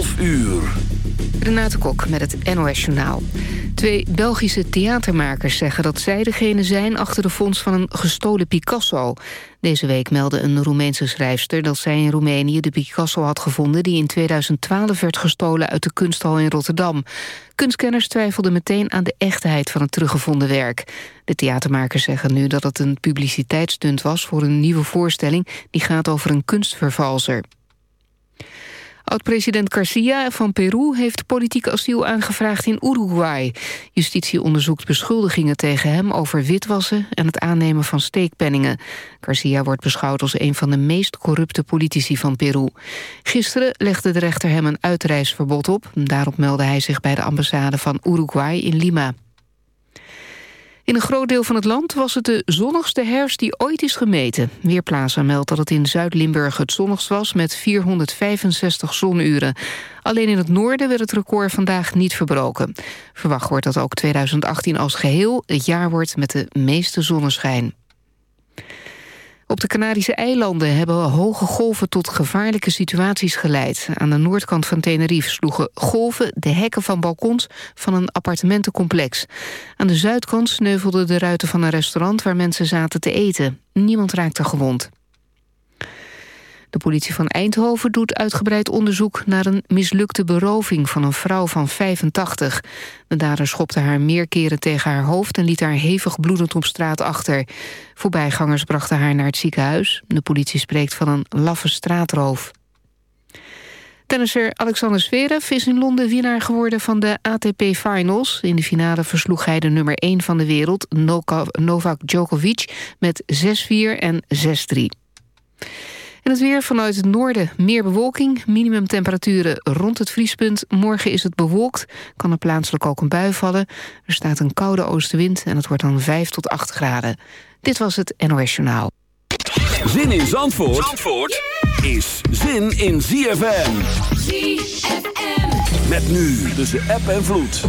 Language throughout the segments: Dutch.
12 uur. Renate Kok met het NOS Journaal. Twee Belgische theatermakers zeggen dat zij degene zijn... achter de fonds van een gestolen Picasso. Deze week meldde een Roemeense schrijfster... dat zij in Roemenië de Picasso had gevonden... die in 2012 werd gestolen uit de kunsthal in Rotterdam. Kunstkenners twijfelden meteen aan de echtheid van het teruggevonden werk. De theatermakers zeggen nu dat het een publiciteitsstunt was... voor een nieuwe voorstelling die gaat over een kunstvervalser. Oud-president Garcia van Peru heeft politiek asiel aangevraagd in Uruguay. Justitie onderzoekt beschuldigingen tegen hem over witwassen... en het aannemen van steekpenningen. Garcia wordt beschouwd als een van de meest corrupte politici van Peru. Gisteren legde de rechter hem een uitreisverbod op. Daarop meldde hij zich bij de ambassade van Uruguay in Lima. In een groot deel van het land was het de zonnigste herfst die ooit is gemeten. Weerplaza meldt dat het in Zuid-Limburg het zonnigst was met 465 zonuren. Alleen in het noorden werd het record vandaag niet verbroken. Verwacht wordt dat ook 2018 als geheel het jaar wordt met de meeste zonneschijn. Op de Canarische eilanden hebben hoge golven tot gevaarlijke situaties geleid. Aan de noordkant van Tenerife sloegen golven de hekken van balkons van een appartementencomplex. Aan de zuidkant sneuvelden de ruiten van een restaurant waar mensen zaten te eten. Niemand raakte gewond. De politie van Eindhoven doet uitgebreid onderzoek naar een mislukte beroving van een vrouw van 85. De dader schopte haar meer keren tegen haar hoofd en liet haar hevig bloedend op straat achter. Voorbijgangers brachten haar naar het ziekenhuis. De politie spreekt van een laffe straatroof. Tennisser Alexander Zverev is in Londen winnaar geworden van de ATP Finals. In de finale versloeg hij de nummer 1 van de wereld, Novak Djokovic, met 6-4 en 6-3. En het weer vanuit het noorden meer bewolking. Minimumtemperaturen rond het vriespunt. Morgen is het bewolkt. Kan er plaatselijk ook een bui vallen. Er staat een koude oostenwind en het wordt dan 5 tot 8 graden. Dit was het NOS Journaal. Zin in Zandvoort, Zandvoort is zin in ZFM. ZFM. Met nu tussen app en vloed.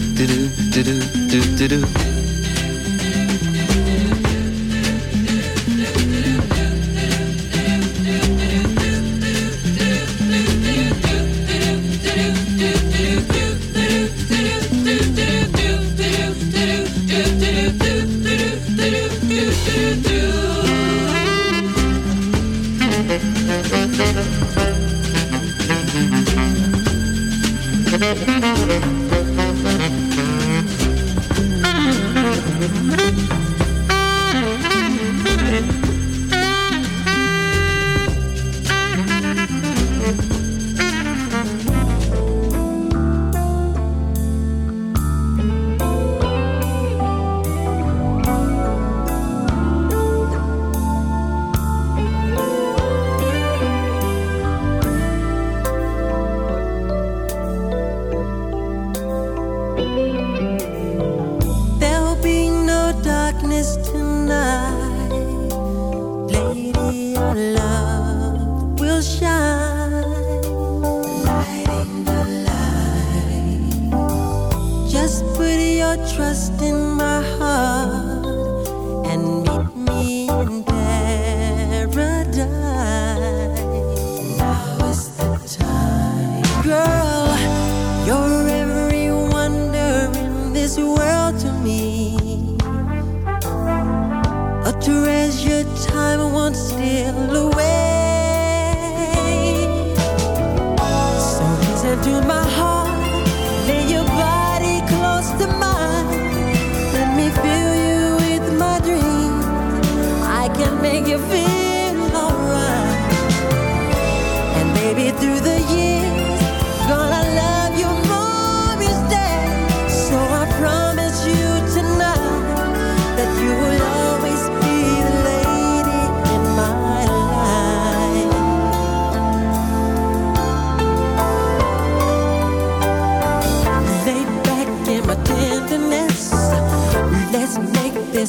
do do do do do do.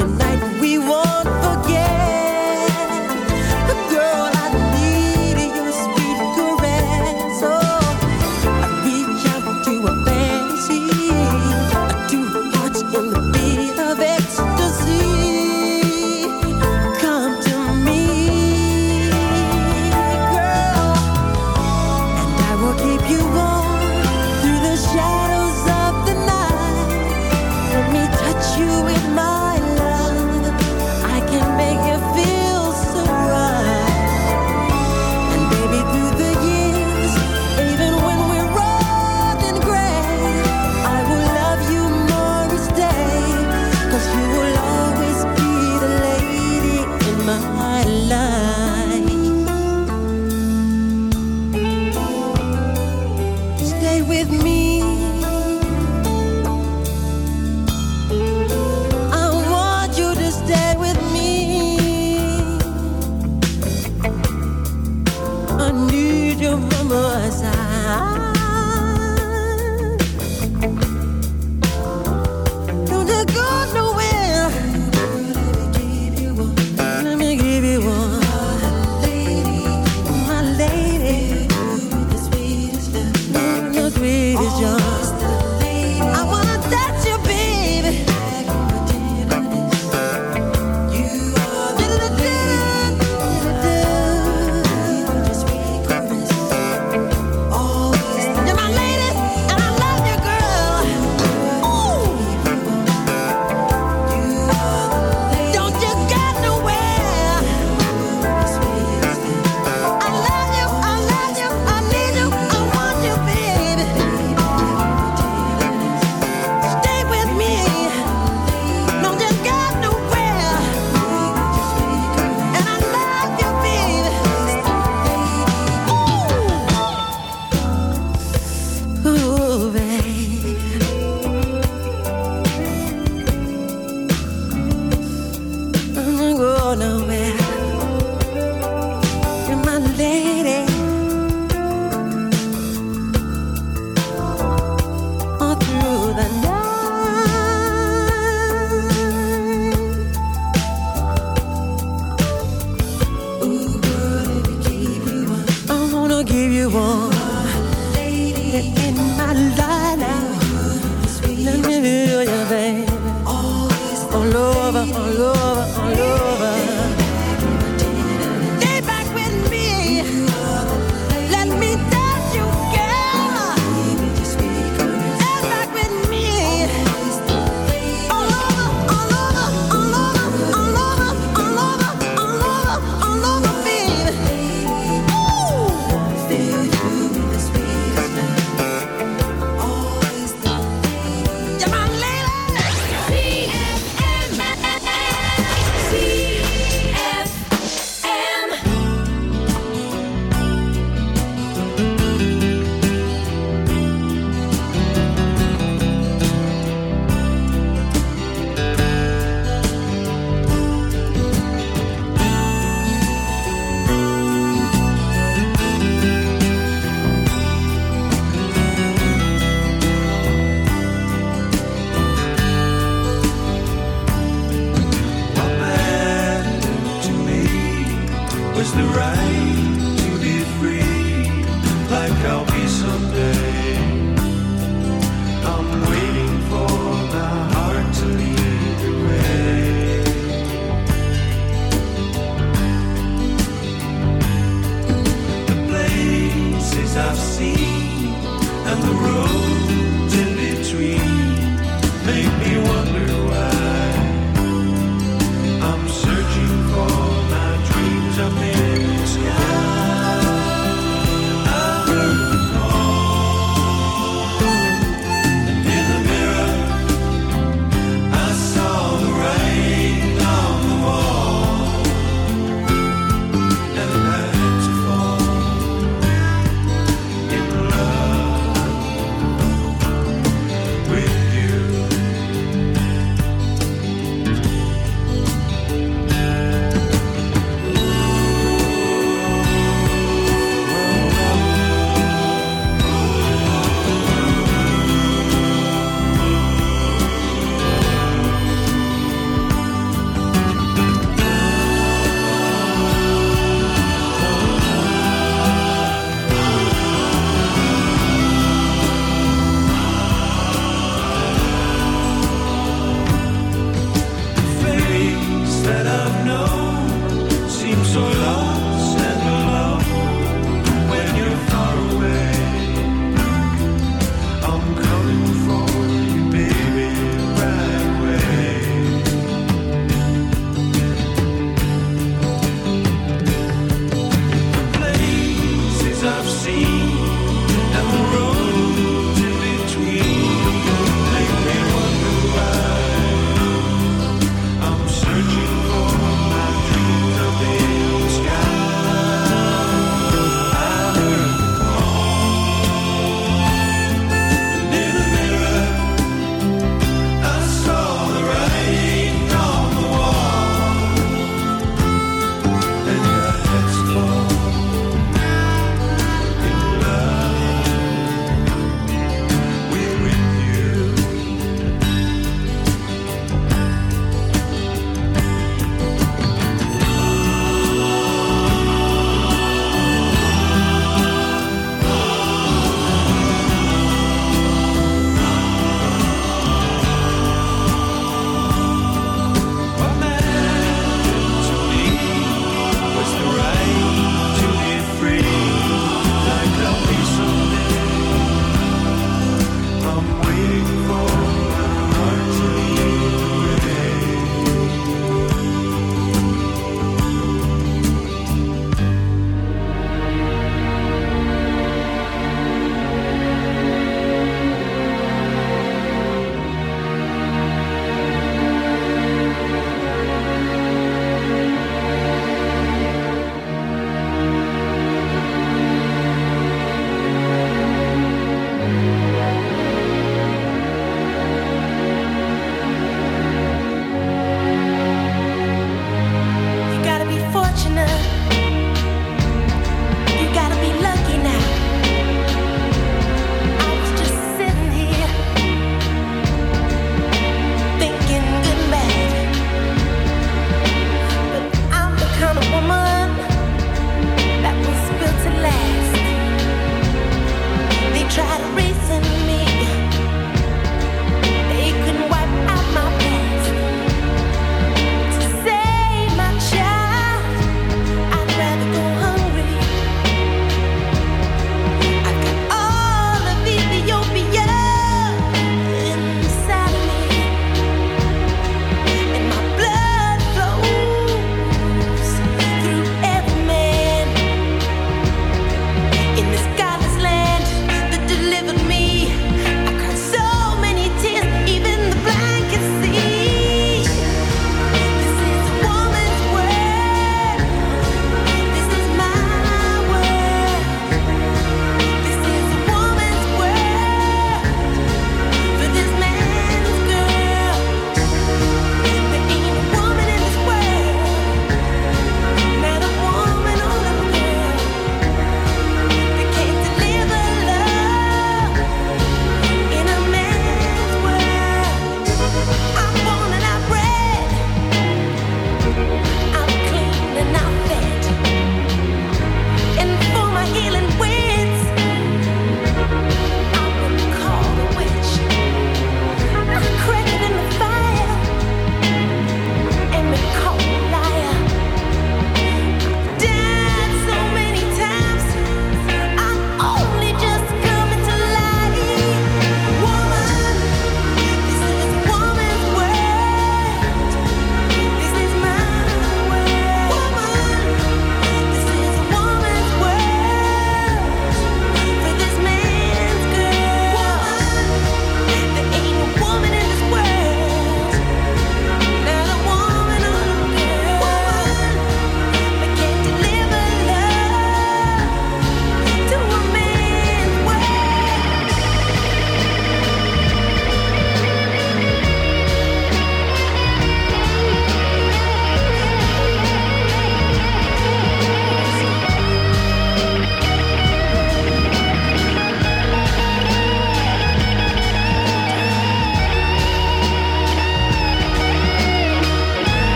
a light.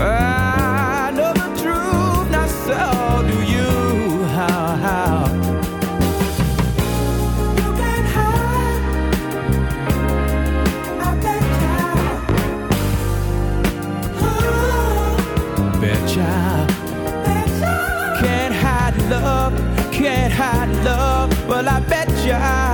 I know the truth, not so do you. How. You can hide. I bet child. Oh. Bet child. Can't hide love, can't hide love. Well, I bet child.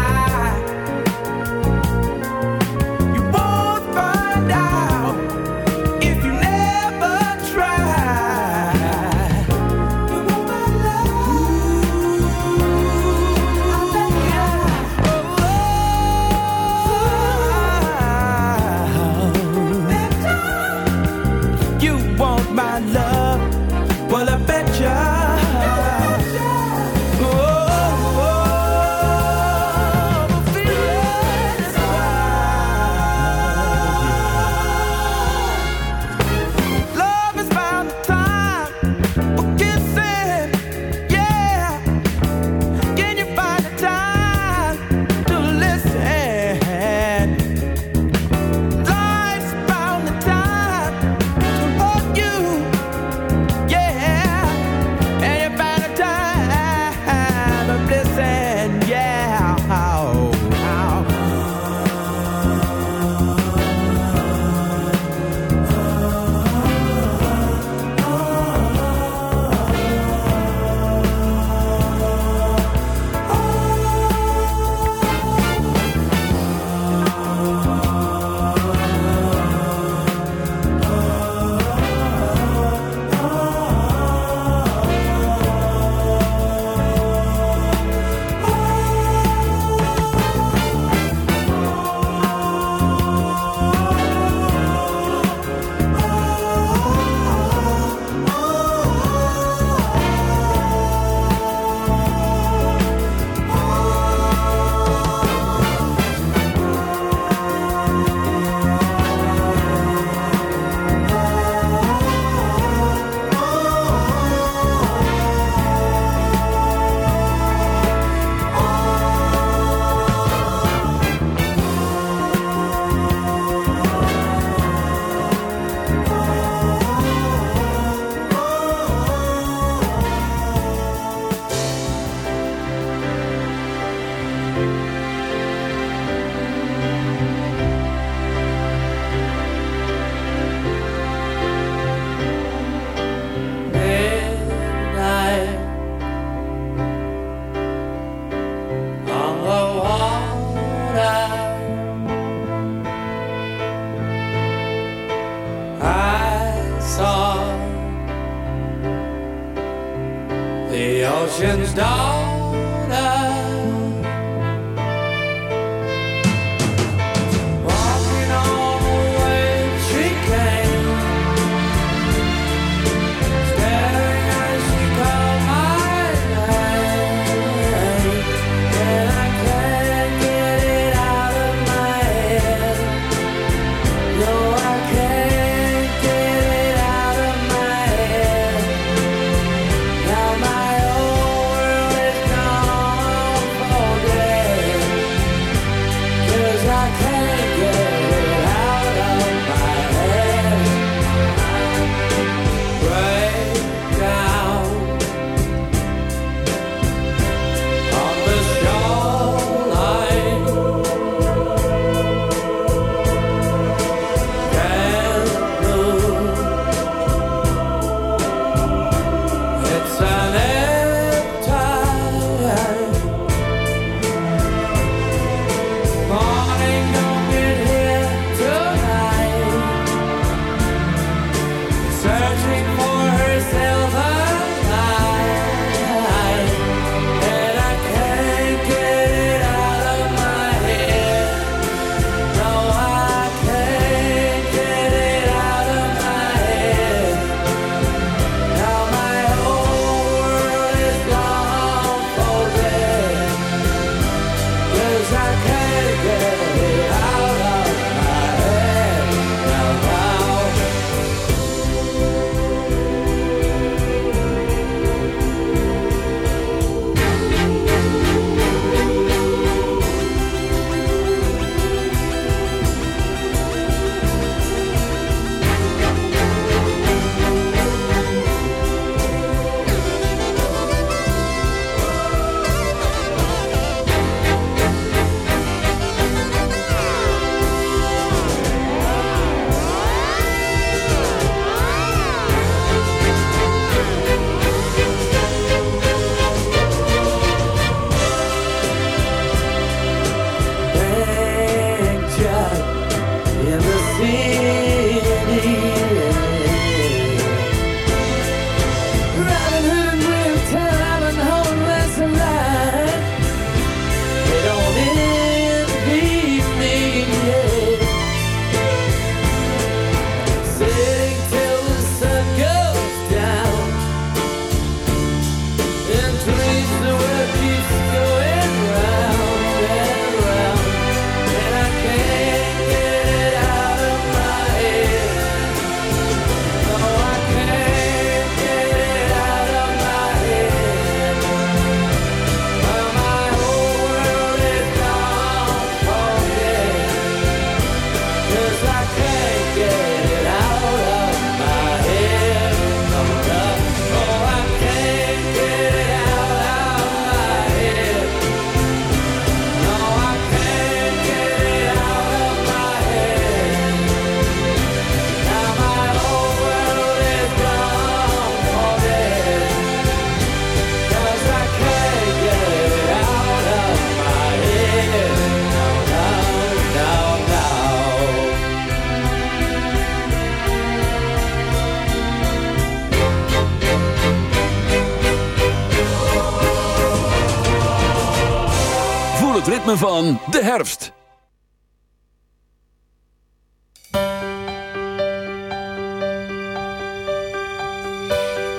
Van de herfst.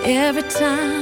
Every time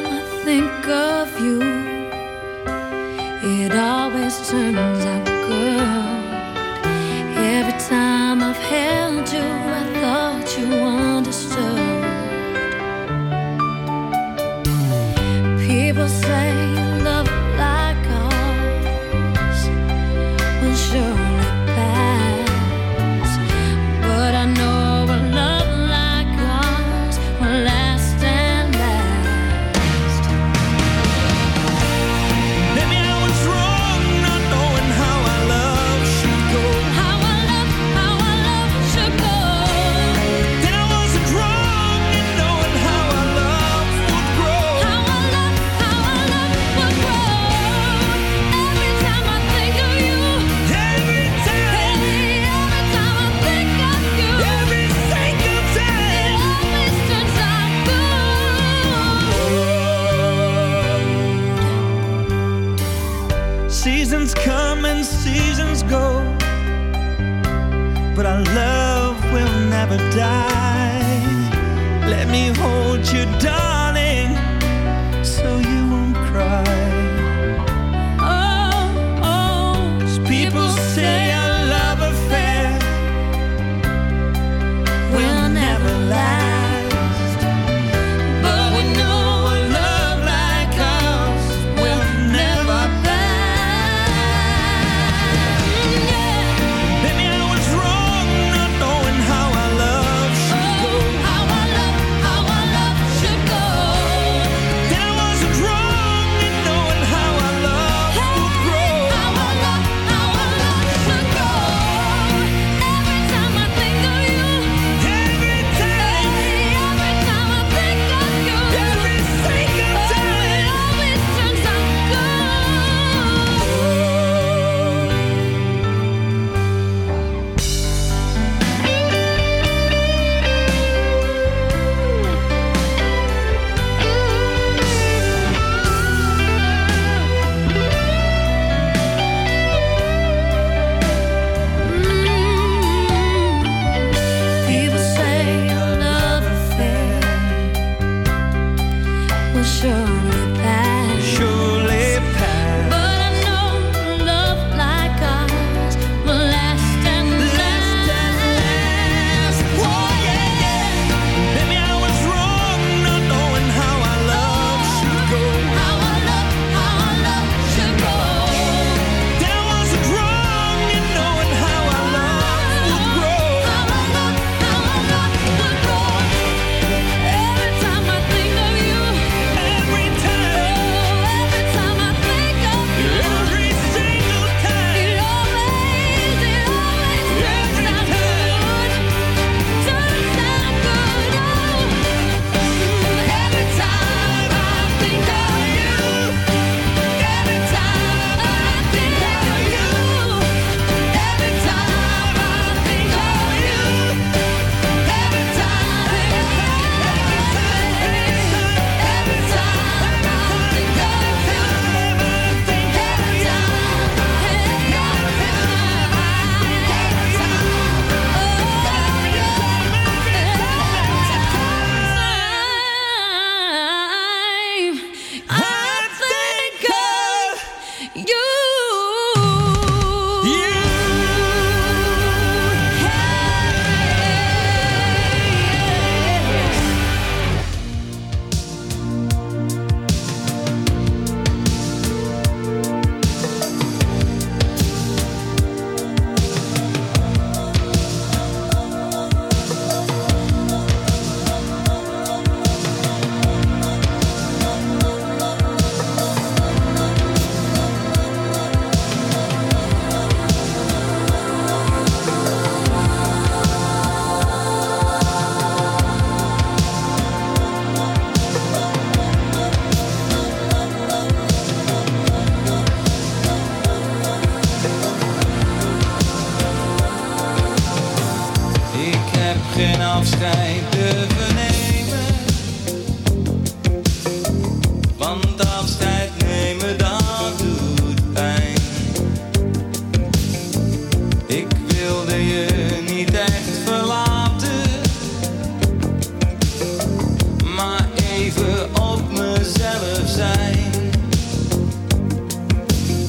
Even op mezelf zijn.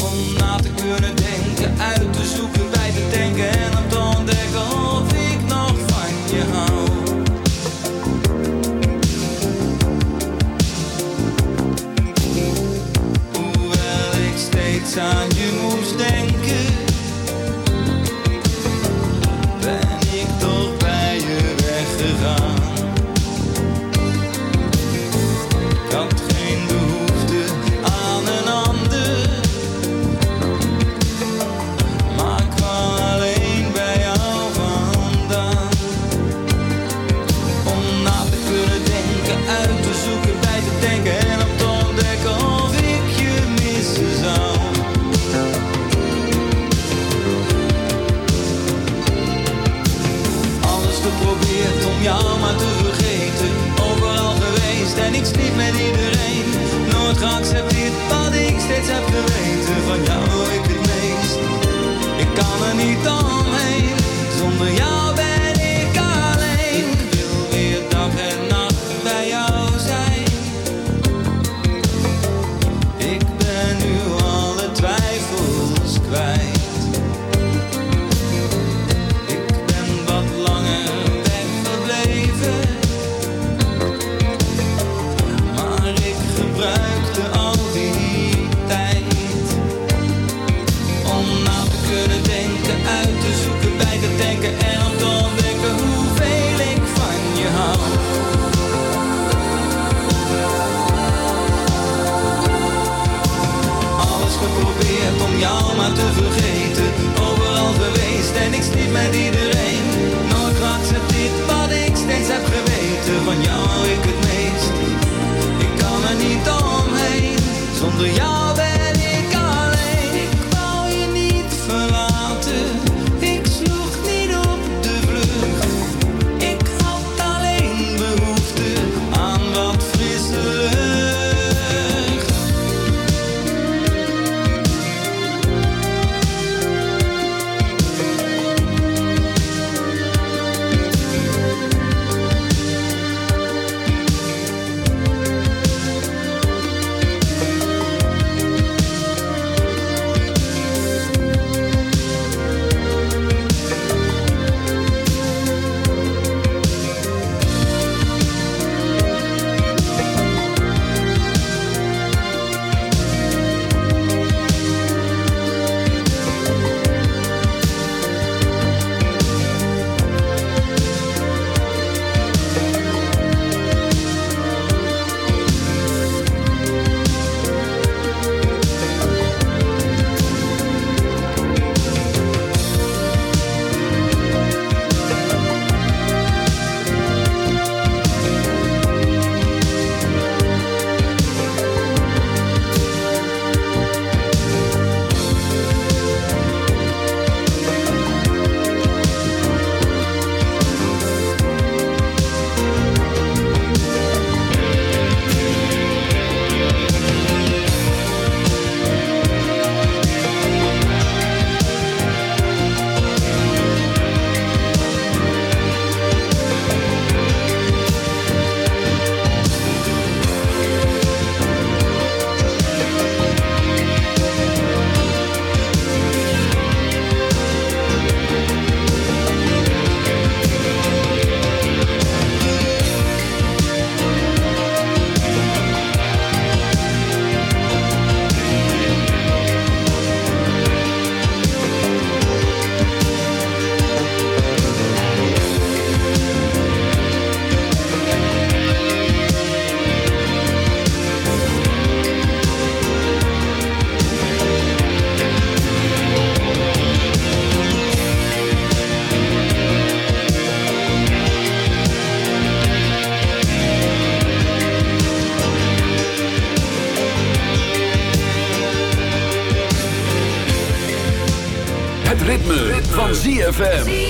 Om na te kunnen denken uit up the ZFM.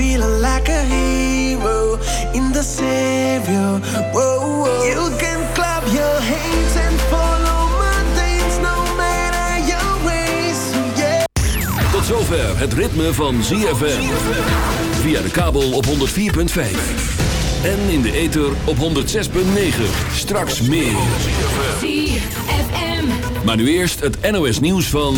Feeling like a hero in the stereo. Whoa, whoa. You can clap your hands and follow my dance, no matter your ways. Yeah. Tot zover het ritme van ZFM. Via de kabel op 104.5. En in de ether op 106.9. Straks meer. ZFM. Maar nu eerst het NOS nieuws van...